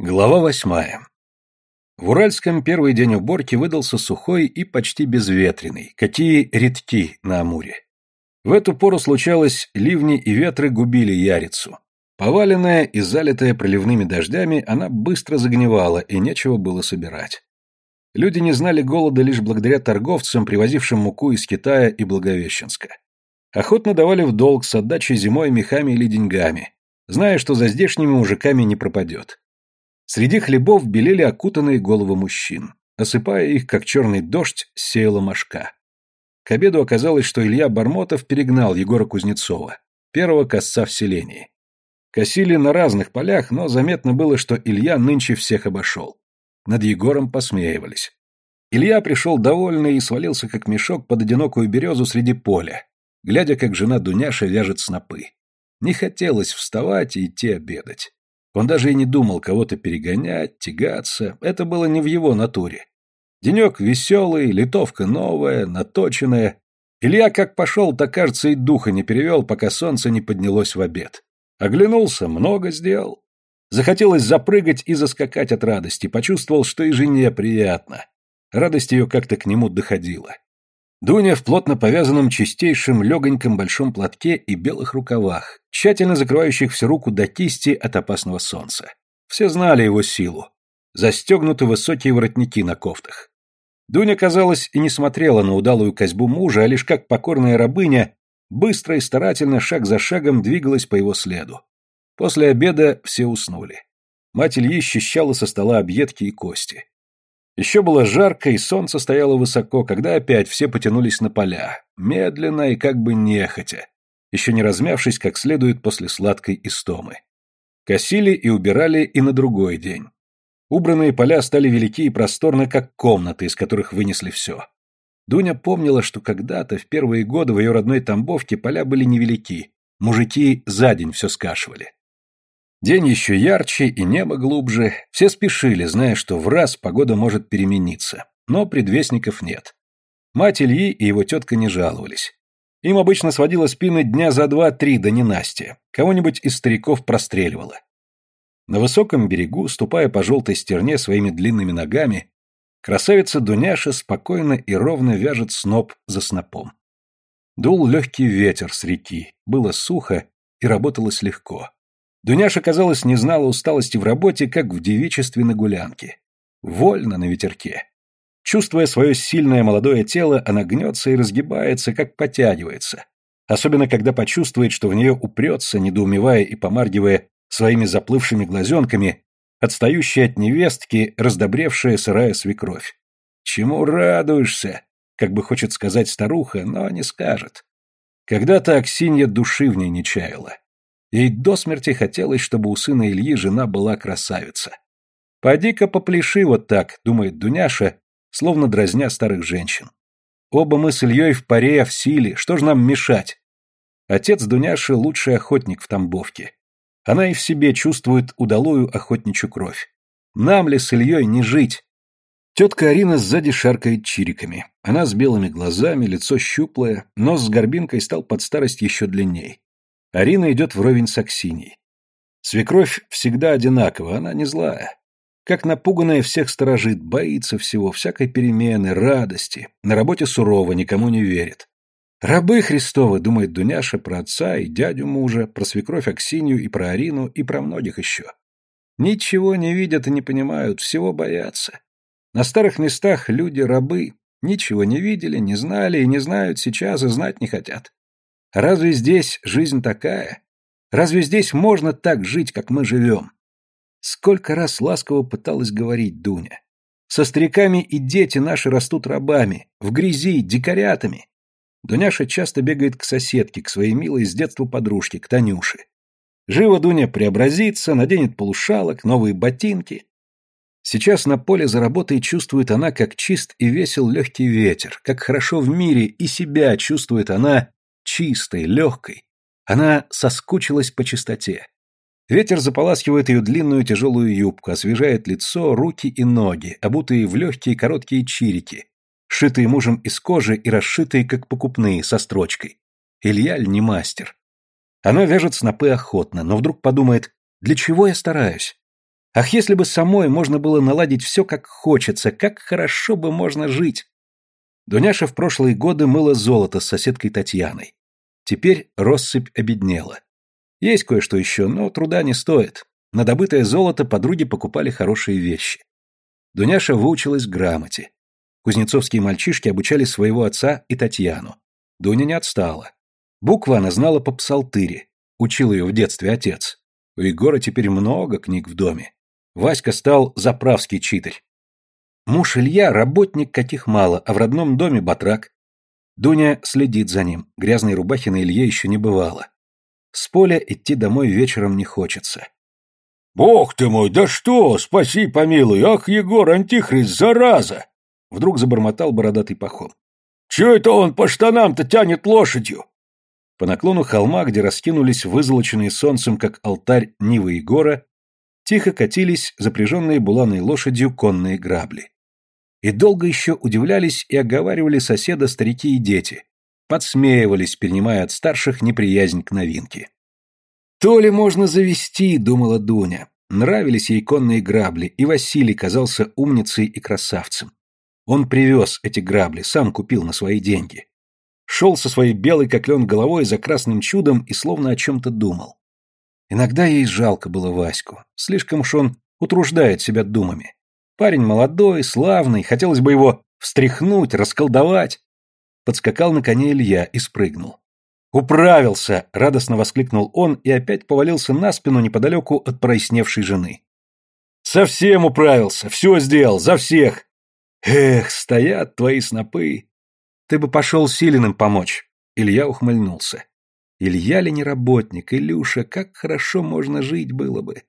Глава восьмая. В Уральском первый день уборки выдался сухой и почти безветренный, какие редки на Амуре. В эту пору случалось, ливни и ветры губили Ярицу. Поваленная и залитая проливными дождями, она быстро загнивала, и нечего было собирать. Люди не знали голода лишь благодаря торговцам, привозившим муку из Китая и Благовещенска. Охотно давали в долг с отдачей зимой мехами или деньгами, зная, что за здешними мужиками не пропадет. Среди хлебов белели окутанные головы мужчин. Осыпая их, как черный дождь, сеяла мошка. К обеду оказалось, что Илья Бармотов перегнал Егора Кузнецова, первого косца в селении. Косили на разных полях, но заметно было, что Илья нынче всех обошел. Над Егором посмеивались. Илья пришел довольный и свалился как мешок под одинокую березу среди поля, глядя, как жена Дуняша вяжет снопы. Не хотелось вставать и идти обедать. Он даже и не думал кого-то перегонять, тягаться, это было не в его натуре. Денек веселый, литовка новая, наточенная. Илья как пошел, так, кажется, и духа не перевел, пока солнце не поднялось в обед. Оглянулся, много сделал. Захотелось запрыгать и заскакать от радости, почувствовал, что и жене приятно. Радость ее как-то к нему доходила. Дуня в плотно повязанном чистейшем легоньком большом платке и белых рукавах, тщательно закрывающих всю руку до кисти от опасного солнца. Все знали его силу. Застегнуты высокие воротники на кофтах. Дуня, казалось, и не смотрела на удалую козьбу мужа, а лишь как покорная рабыня, быстро и старательно, шаг за шагом, двигалась по его следу. После обеда все уснули. Мать Ильи счищала со стола объедки и кости. Еще было жарко, и солнце стояло высоко, когда опять все потянулись на поля, медленно и как бы нехотя, еще не размявшись как следует после сладкой истомы. Косили и убирали и на другой день. Убранные поля стали велики и просторны, как комнаты, из которых вынесли все. Дуня помнила, что когда-то, в первые годы в ее родной Тамбовке, поля были невелики, мужики за день все скашивали. День еще ярче и небо глубже. Все спешили, зная, что в раз погода может перемениться. Но предвестников нет. Мать Ильи и его тетка не жаловались. Им обычно сводила спины дня за два-три, да не Настя. Кого-нибудь из стариков простреливала. На высоком берегу, ступая по желтой стерне своими длинными ногами, красавица Дуняша спокойно и ровно вяжет сноп за снопом. Дул легкий ветер с реки, было сухо и работалось легко. Дуняша, казалось, не знала усталости в работе, как в девичестве на гулянке. Вольно на ветерке. Чувствуя свое сильное молодое тело, она гнется и разгибается, как потягивается. Особенно, когда почувствует, что в нее упрется, недоумевая и помаргивая своими заплывшими глазенками, отстающая от невестки, раздобревшая сырая свекровь. «Чему радуешься?» как бы хочет сказать старуха, но не скажет. Когда-то Аксинья души в ней не чаяла. Ей до смерти хотелось, чтобы у сына Ильи жена была красавица. «Поди-ка попляши вот так», — думает Дуняша, словно дразня старых женщин. «Оба мы с Ильей в паре, в силе, что ж нам мешать?» Отец Дуняши — лучший охотник в Тамбовке. Она и в себе чувствует удалую охотничью кровь. Нам ли с Ильей не жить? Тетка Арина сзади шаркает чириками. Она с белыми глазами, лицо щуплое, нос с горбинкой стал под старость еще длинней. Арина идет вровень с Аксиней. Свекровь всегда одинакова, она не злая. Как напуганная всех сторожит, боится всего, всякой перемены, радости. На работе сурово, никому не верит. Рабы Христовы, думает Дуняша про отца и дядю мужа, про свекровь Аксинью и про Арину и про многих еще. Ничего не видят и не понимают, всего боятся. На старых местах люди-рабы ничего не видели, не знали и не знают сейчас и знать не хотят. Разве здесь жизнь такая? Разве здесь можно так жить, как мы живем? Сколько раз ласково пыталась говорить Дуня. Со стариками и дети наши растут рабами, в грязи, дикарятами. Дуняша часто бегает к соседке, к своей милой с детства подружке, к Танюше. Живо Дуня преобразится, наденет полушалок, новые ботинки. Сейчас на поле за работой чувствует она, как чист и весел легкий ветер, как хорошо в мире и себя чувствует она, чистой, легкой. Она соскучилась по чистоте. Ветер заполаскивает ее длинную тяжелую юбку, освежает лицо, руки и ноги, обутые в легкие короткие чирики, шитые мужем из кожи и расшитые, как покупные, со строчкой. Илья не мастер. Она вяжет снопы охотно, но вдруг подумает, для чего я стараюсь? Ах, если бы самой можно было наладить все как хочется, как хорошо бы можно жить. Дуняша в прошлые годы мыла золото с соседкой Татьяной. Теперь россыпь обеднела. Есть кое-что еще, но труда не стоит. На добытое золото подруги покупали хорошие вещи. Дуняша выучилась грамоте. Кузнецовские мальчишки обучали своего отца и Татьяну. Дуня не отстала. Буквы она знала по псалтыре. Учил ее в детстве отец. У Егора теперь много книг в доме. Васька стал заправский читарь. Муж Илья – работник каких мало, а в родном доме батрак. Дуня следит за ним, грязной рубахи на Илье еще не бывало. С поля идти домой вечером не хочется. «Бог ты мой, да что, спаси помилуй, ах, Егор, антихрист, зараза!» Вдруг забормотал бородатый пахом. «Чего это он по штанам-то тянет лошадью?» По наклону холма, где раскинулись вызолоченные солнцем, как алтарь Нивы Егора, тихо катились запряженные буланой лошадью конные грабли. И долго еще удивлялись и оговаривали соседа старики и дети, подсмеивались, перенимая от старших неприязнь к новинке. «То ли можно завести», — думала Дуня. Нравились ей конные грабли, и Василий казался умницей и красавцем. Он привез эти грабли, сам купил на свои деньги. Шел со своей белой, как лен, головой за красным чудом и словно о чем-то думал. Иногда ей жалко было Ваську. Слишком уж он утруждает себя думами. Парень молодой, славный, хотелось бы его встряхнуть, расколдовать. Подскакал на коне Илья и спрыгнул. «Управился!» — радостно воскликнул он и опять повалился на спину неподалеку от проясневшей жены. «Совсем управился! Все сделал! За всех!» «Эх, стоят твои снопы!» «Ты бы пошел Силиным помочь!» Илья ухмыльнулся. «Илья ли не работник? Илюша, как хорошо можно жить было бы!»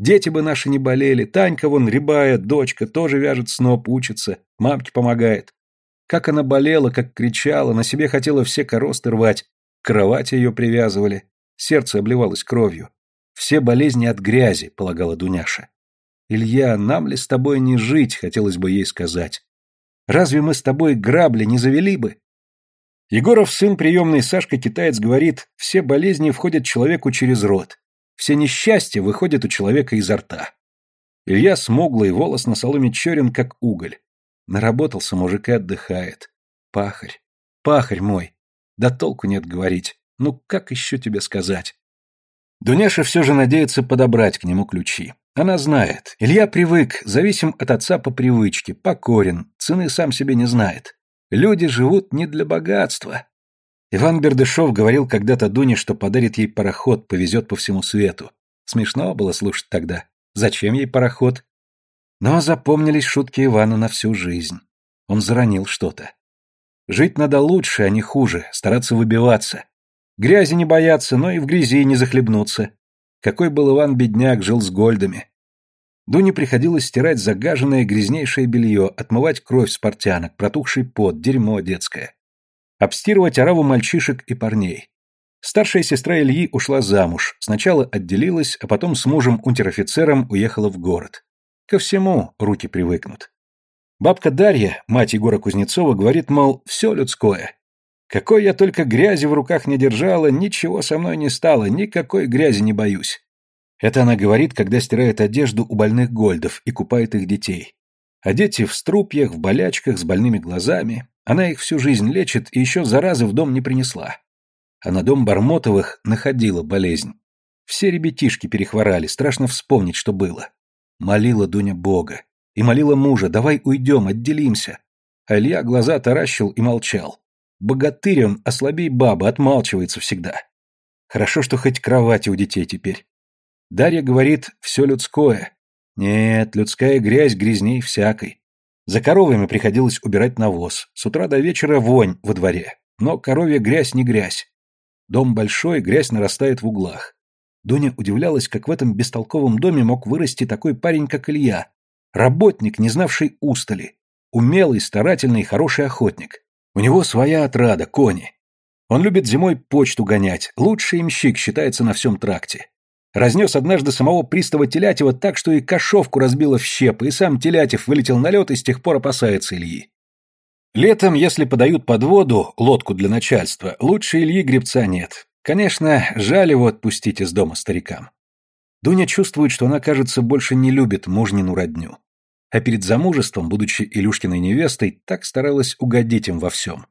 Дети бы наши не болели, Танька вон рябая, дочка, тоже вяжет сноп, учится, мамке помогает. Как она болела, как кричала, на себе хотела все коросты рвать, к кровати ее привязывали, сердце обливалось кровью. Все болезни от грязи, полагала Дуняша. Илья, нам ли с тобой не жить, хотелось бы ей сказать. Разве мы с тобой грабли не завели бы? Егоров сын приемный Сашка Китаец говорит, все болезни входят человеку через рот. Все несчастья выходят у человека изо рта. Илья смуглый, волос на соломе черен, как уголь. Наработался мужик и отдыхает. Пахарь, пахарь мой. Да толку нет говорить. Ну, как еще тебе сказать? Дуняша все же надеется подобрать к нему ключи. Она знает. Илья привык, зависим от отца по привычке, покорен, цены сам себе не знает. Люди живут не для богатства. Иван Бердышев говорил когда-то Дуне, что подарит ей пароход, повезет по всему свету. Смешно было слушать тогда. Зачем ей пароход? Но запомнились шутки Ивана на всю жизнь. Он заронил что-то. Жить надо лучше, а не хуже, стараться выбиваться. Грязи не бояться, но и в грязи не захлебнуться. Какой был Иван-бедняк, жил с гольдами. Дуне приходилось стирать загаженное грязнейшее белье, отмывать кровь с портянок, протухший пот, дерьмо детское. Обстирывать ораву мальчишек и парней. Старшая сестра Ильи ушла замуж, сначала отделилась, а потом с мужем унтер-офицером уехала в город. Ко всему руки привыкнут. Бабка Дарья, мать Егора Кузнецова, говорит, мол, все людское. Какой я только грязи в руках не держала, ничего со мной не стало, никакой грязи не боюсь. Это она говорит, когда стирает одежду у больных гольдов и купает их детей. А дети в струпьях, в болячках, с больными глазами. Она их всю жизнь лечит и еще заразы в дом не принесла. А на дом Бармотовых находила болезнь. Все ребятишки перехворали, страшно вспомнить, что было. Молила Дуня Бога и молила мужа, давай уйдем, отделимся. А Илья глаза таращил и молчал. Богатырь он, ослабей баба, отмалчивается всегда. Хорошо, что хоть кровати у детей теперь. Дарья говорит, все людское. Нет, людская грязь грязней всякой. За коровами приходилось убирать навоз. С утра до вечера вонь во дворе. Но коровья грязь не грязь. Дом большой, грязь нарастает в углах. Дуня удивлялась, как в этом бестолковом доме мог вырасти такой парень, как Илья, Работник, не знавший устали. Умелый, старательный, хороший охотник. У него своя отрада, кони. Он любит зимой почту гонять, лучший имщик считается на всем тракте. Разнес однажды самого пристава Телятева так, что и кошовку разбило в щепы, и сам Телятев вылетел на лед и с тех пор опасается Ильи. Летом, если подают под воду, лодку для начальства, лучше Ильи гребца нет. Конечно, жаль его отпустить из дома старикам. Дуня чувствует, что она, кажется, больше не любит мужнину родню. А перед замужеством, будучи Илюшкиной невестой, так старалась угодить им во всем.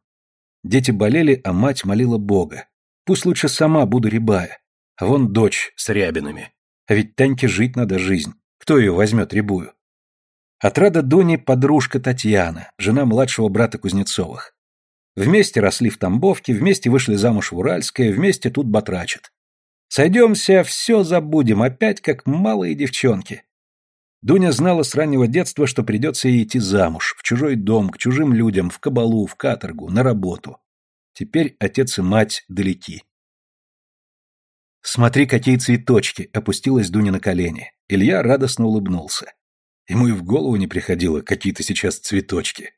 Дети болели, а мать молила Бога. Пусть лучше сама буду рябая. Вон дочь с рябинами. А ведь Таньке жить надо жизнь. Кто ее возьмет рябую? Отрада Дуни подружка Татьяна, жена младшего брата Кузнецовых. Вместе росли в Тамбовке, вместе вышли замуж в Уральское, вместе тут батрачат. Сойдемся, все забудем, опять как малые девчонки. Дуня знала с раннего детства, что придется ей идти замуж, в чужой дом, к чужим людям, в кабалу, в каторгу, на работу. Теперь отец и мать далеки. «Смотри, какие цветочки!» — опустилась Дуня на колени. Илья радостно улыбнулся. Ему и в голову не приходило, какие-то сейчас цветочки.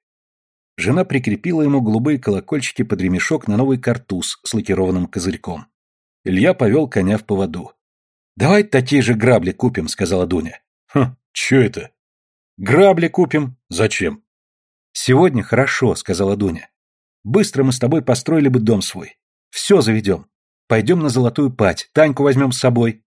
Жена прикрепила ему голубые колокольчики под ремешок на новый картуз с лакированным козырьком. Илья повел коня в поводу. «Давай такие же грабли купим», — сказала Дуня. «Хм, чё это?» «Грабли купим». «Зачем?» «Сегодня хорошо», — сказала Дуня. «Быстро мы с тобой построили бы дом свой. Все заведем. Пойдем на золотую пать, Таньку возьмем с собой.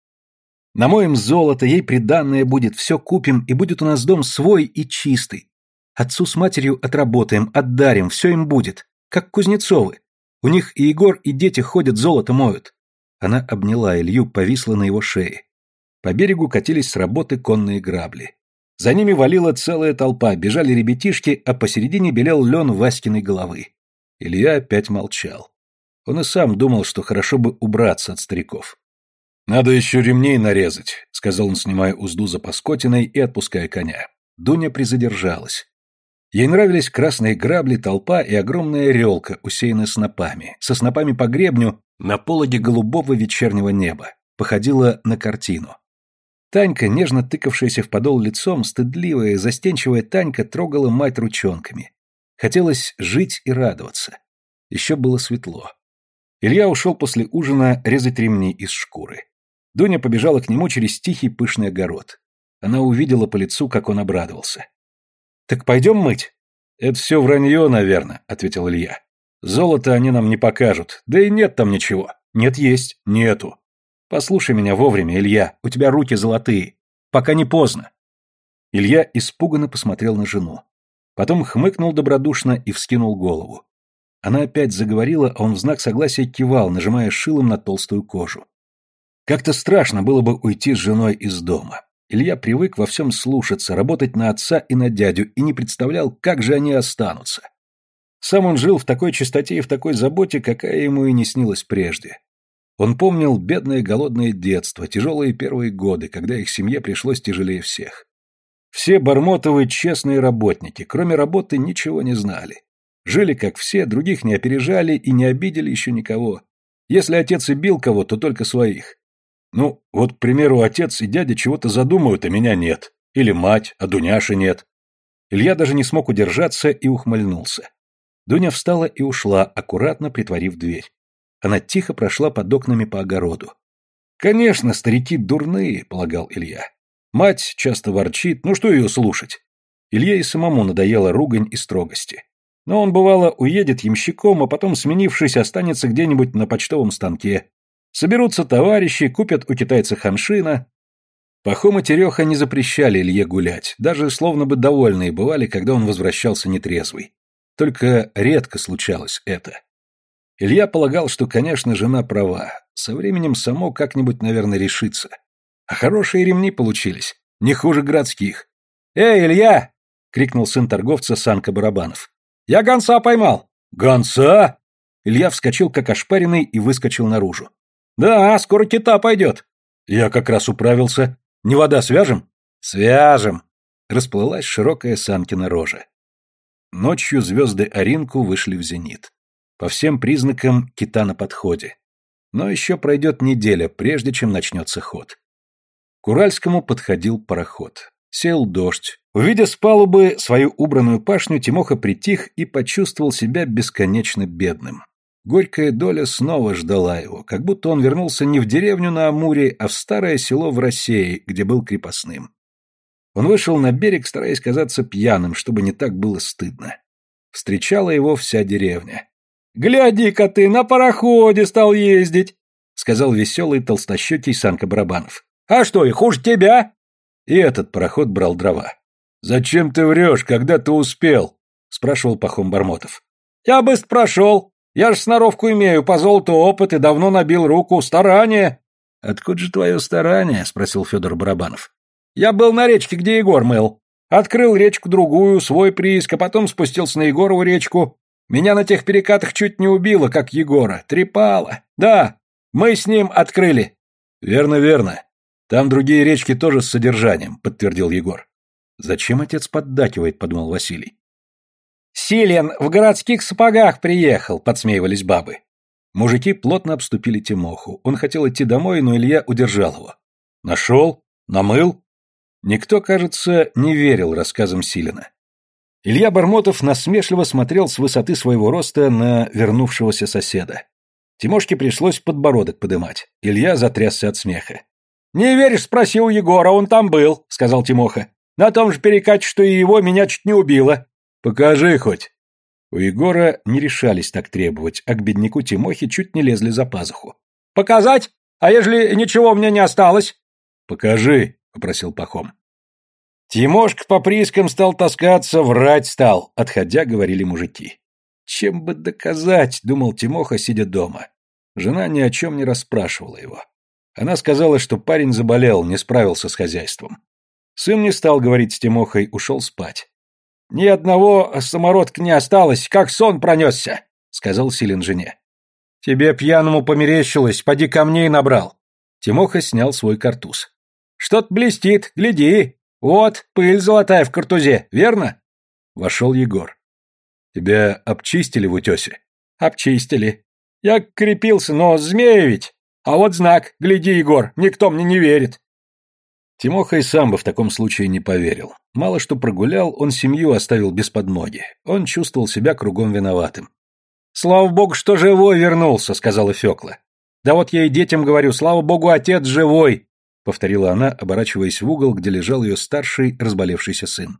Намоем золото, ей приданное будет, все купим, и будет у нас дом свой и чистый. Отцу с матерью отработаем, отдарим, все им будет, как Кузнецовы. У них и Егор, и дети ходят, золото моют. Она обняла Илью, повисла на его шее. По берегу катились с работы конные грабли. За ними валила целая толпа, бежали ребятишки, а посередине белел лен Васькиной головы. Илья опять молчал. Он и сам думал, что хорошо бы убраться от стариков. «Надо еще ремней нарезать», — сказал он, снимая узду за паскотиной и отпуская коня. Дуня призадержалась. Ей нравились красные грабли, толпа и огромная релка, усеянная снопами, со снопами по гребню на пологе голубого вечернего неба. Походила на картину. Танька, нежно тыкавшаяся в подол лицом, стыдливая, застенчивая Танька трогала мать ручонками. Хотелось жить и радоваться. Еще было светло. Илья ушел после ужина резать ремни из шкуры. Дуня побежала к нему через тихий пышный огород. Она увидела по лицу, как он обрадовался. «Так пойдем мыть?» «Это все вранье, наверное», — ответил Илья. «Золото они нам не покажут, да и нет там ничего». «Нет, есть». «Нету». «Послушай меня вовремя, Илья, у тебя руки золотые. Пока не поздно». Илья испуганно посмотрел на жену. Потом хмыкнул добродушно и вскинул голову. Она опять заговорила, а он в знак согласия кивал, нажимая шилом на толстую кожу. Как-то страшно было бы уйти с женой из дома. Илья привык во всем слушаться, работать на отца и на дядю, и не представлял, как же они останутся. Сам он жил в такой чистоте и в такой заботе, какая ему и не снилась прежде. Он помнил бедное голодное детство, тяжелые первые годы, когда их семье пришлось тяжелее всех. Все Бармотовы честные работники, кроме работы ничего не знали. Жили как все, других не опережали и не обидели еще никого. Если отец и бил кого, то только своих. Ну, вот, к примеру, отец и дядя чего-то задумают, а меня нет. Или мать, а Дуняши нет. Илья даже не смог удержаться и ухмыльнулся. Дуня встала и ушла, аккуратно притворив дверь. Она тихо прошла под окнами по огороду. «Конечно, старики дурные», — полагал Илья. Мать часто ворчит, ну что ее слушать? Илье и самому надоела ругань и строгости. Но он, бывало, уедет ямщиком, а потом, сменившись, останется где-нибудь на почтовом станке, Соберутся товарищи, купят у китайца ханшина. Пахом и Тереха не запрещали Илье гулять, даже словно бы довольные бывали, когда он возвращался нетрезвый. Только редко случалось это. Илья полагал, что, конечно, жена права. Со временем само как-нибудь, наверное, решится. А хорошие ремни получились, не хуже городских. «Эй, Илья!» — крикнул сын торговца Санка Барабанов. «Я гонца поймал!» «Гонца?» Илья вскочил, как ошпаренный, и выскочил наружу. Да, скоро кита пойдет. Я как раз управился. Не вода свяжем? Свяжем. Расплылась широкая Санкина рожа. Ночью звезды Оринку вышли в зенит. По всем признакам кита на подходе. Но еще пройдет неделя, прежде чем начнется ход. К Уральскому подходил пароход. Сел дождь. Увидя с палубы свою убранную пашню, Тимоха притих и почувствовал себя бесконечно бедным. Горькая доля снова ждала его, как будто он вернулся не в деревню на Амуре, а в старое село в России, где был крепостным. Он вышел на берег, стараясь казаться пьяным, чтобы не так было стыдно. Встречала его вся деревня. «Гляди-ка ты, на пароходе стал ездить!» — сказал веселый толстощекий Санка Барабанов. А что, и хуже тебя?» И этот пароход брал дрова. «Зачем ты врешь, когда ты успел?» — спрашивал Пахом Бармотов. «Я быстро прошел. Я ж сноровку имею, по золоту опыт и давно набил руку. Старание!» «Откуда же твое старание?» — спросил Федор Барабанов. «Я был на речке, где Егор мыл. Открыл речку другую, свой прииск, а потом спустился на Егорову речку. Меня на тех перекатах чуть не убило, как Егора. Трепало. Да, мы с ним открыли». «Верно, верно. Там другие речки тоже с содержанием», — подтвердил Егор. «Зачем отец поддакивает?» — подумал Василий. «Силен в городских сапогах приехал», — подсмеивались бабы. Мужики плотно обступили Тимоху. Он хотел идти домой, но Илья удержал его. «Нашел? Намыл?» Никто, кажется, не верил рассказам Силина. Илья Бармотов насмешливо смотрел с высоты своего роста на вернувшегося соседа. Тимошке пришлось подбородок подымать. Илья затрясся от смеха. «Не веришь?» — спроси у Егора, он там был», — сказал Тимоха. «На том же перекате, что и его, меня чуть не убило». «Покажи хоть». У Егора не решались так требовать, а к бедняку Тимохе чуть не лезли за пазуху. «Показать? А ежели ничего у меня не осталось?» «Покажи», — попросил Пахом. Тимошка по прискам стал таскаться, врать стал, отходя, говорили мужики. Чем бы доказать, думал Тимоха, сидя дома. Жена ни о чем не расспрашивала его. Она сказала, что парень заболел, не справился с хозяйством. Сын не стал говорить с Тимохой, ушел спать. «Ни одного самородка не осталось, как сон пронесся», — сказал Силин жене. «Тебе пьяному померещилось, поди камней набрал». Тимоха снял свой картуз. «Что-то блестит, гляди. Вот, пыль золотая в картузе, верно?» Вошел Егор. «Тебя обчистили в утесе?» «Обчистили. Я крепился, но змея ведь. А вот знак, гляди, Егор, никто мне не верит. Тимоха и сам бы в таком случае не поверил. Мало что прогулял, он семью оставил без подмоги. Он чувствовал себя кругом виноватым. «Слава богу, что живой вернулся», — сказала Фёкла. «Да вот я и детям говорю, слава богу, отец живой», — повторила она, оборачиваясь в угол, где лежал ее старший разболевшийся сын.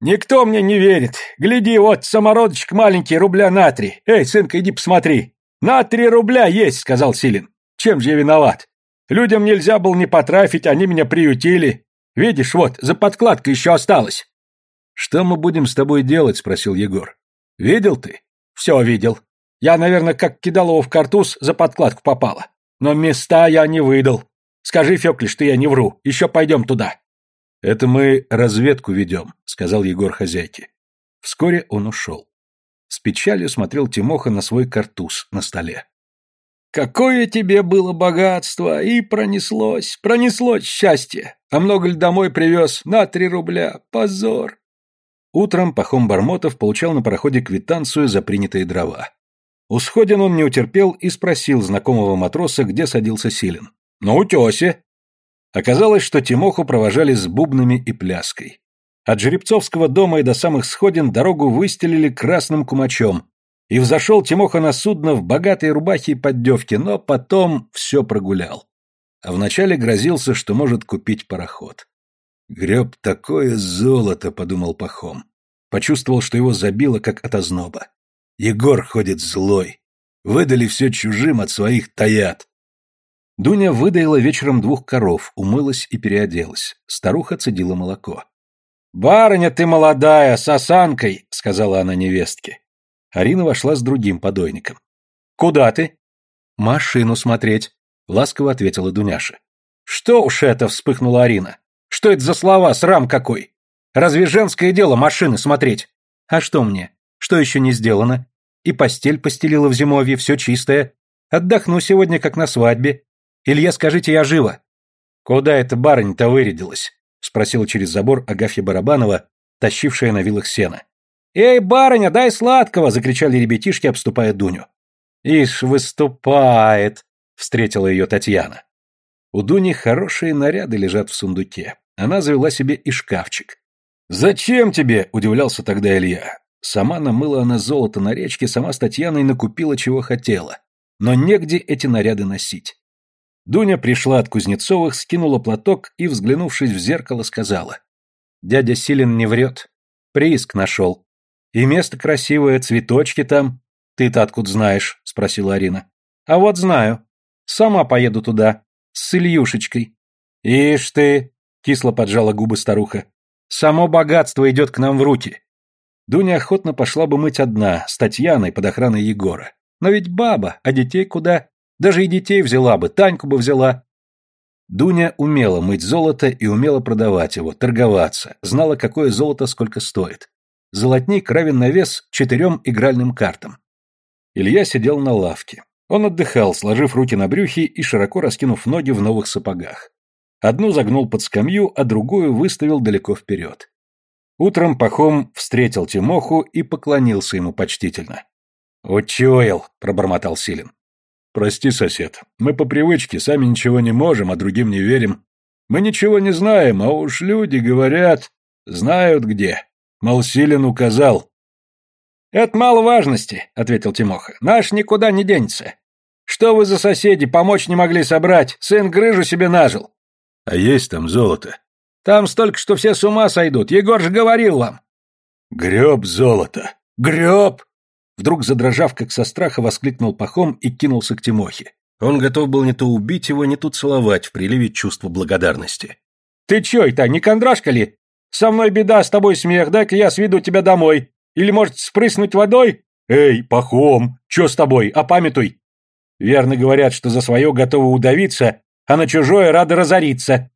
«Никто мне не верит. Гляди, вот самородочек маленький, рубля на три. Эй, сынка, иди посмотри. На три рубля есть», — сказал Силин. Чем же я виноват? Людям нельзя было не потрафить, они меня приютили. Видишь, вот, за подкладкой еще осталось. Что мы будем с тобой делать? спросил Егор. Видел ты? Все видел. Я, наверное, как кидал его в картуз, за подкладку попала. Но места я не выдал. Скажи, Фёкли, что я не вру. Еще пойдем туда. Это мы разведку ведем, сказал Егор хозяйке. Вскоре он ушел. С печалью смотрел Тимоха на свой картуз на столе. Какое тебе было богатство! И пронеслось, пронеслось счастье! А много ли домой привез? На три рубля! Позор!» Утром Пахом Бармотов получал на пароходе квитанцию за принятые дрова. У он не утерпел и спросил знакомого матроса, где садился Силин. «На утесе». Оказалось, что Тимоху провожали с бубнами и пляской. От Жеребцовского дома и до самых сходин дорогу выстелили красным кумачом, и взошел Тимоха на судно в богатой рубахе и поддевке, но потом все прогулял. А вначале грозился, что может купить пароход. «Греб такое золото», — подумал Пахом. Почувствовал, что его забило, как от озноба. Егор ходит злой. Выдали все чужим, от своих таят. Дуня выдаила вечером двух коров, умылась и переоделась. Старуха цедила молоко. «Барыня ты молодая, с осанкой», — сказала она невестке. Арина вошла с другим подойником. «Куда ты?» «Машину смотреть», — ласково ответила Дуняша. «Что уж это?» — вспыхнула Арина. «Что это за слова, срам какой? Разве женское дело машины смотреть?» «А что мне? Что еще не сделано? И постель постелила в зимовье, все чистое. Отдохну сегодня, как на свадьбе. Илья, скажите, я жива». «Куда эта барынь-то вырядилась?» — спросила через забор Агафья Барабанова, тащившая на вилах сена. «Эй, барыня, дай сладкого!» — закричали ребятишки, обступая Дуню. «Ишь, выступает!» — встретила ее Татьяна. У Дуни хорошие наряды лежат в сундуке. Она завела себе и шкафчик. «Зачем тебе?» — удивлялся тогда Илья. Сама намыла она золото на речке, сама с Татьяной накупила, чего хотела. Но негде эти наряды носить. Дуня пришла от Кузнецовых, скинула платок и, взглянувшись в зеркало, сказала. «Дядя Силин не врет. Прииск нашел. И место красивое, цветочки там. Ты-то откуда знаешь? спросила Арина. А вот знаю. Сама поеду туда. С Ильюшечкой. Ишь ты, кисло поджала губы старуха. Само богатство идет к нам в руки. Дуня охотно пошла бы мыть одна, с Татьяной под охраной Егора. Но ведь баба, а детей куда? Даже и детей взяла бы, Таньку бы взяла. Дуня умела мыть золото и умела продавать его, торговаться, знала, какое золото сколько стоит. Золотник равен на вес четырем игральным картам. Илья сидел на лавке. Он отдыхал, сложив руки на брюхе и широко раскинув ноги в новых сапогах. Одну загнул под скамью, а другую выставил далеко вперед. Утром Пахом встретил Тимоху и поклонился ему почтительно. «Учуял», — пробормотал Силин. «Прости, сосед, мы по привычке сами ничего не можем, а другим не верим. Мы ничего не знаем, а уж люди говорят, знают где. Мол, Силин указал». «Это мало важности», — ответил Тимоха. «Наш никуда не денется. Что вы за соседи, помочь не могли собрать? Сын грыжу себе нажил». «А есть там золото?» Там столько, что все с ума сойдут. Егор же говорил вам. Греб золото. Греб! Вдруг задрожав, как со страха, воскликнул Пахом и кинулся к Тимохе. Он готов был не то убить его, не то целовать в приливе чувства благодарности. «Ты чё это, не кондрашка ли? Со мной беда, с тобой смех, дай-ка я сведу тебя домой. Или, может, спрыснуть водой? Эй, Пахом, чё с тобой, опамятуй!» Верно говорят, что за свое готовы удавиться, а на чужое рады разориться.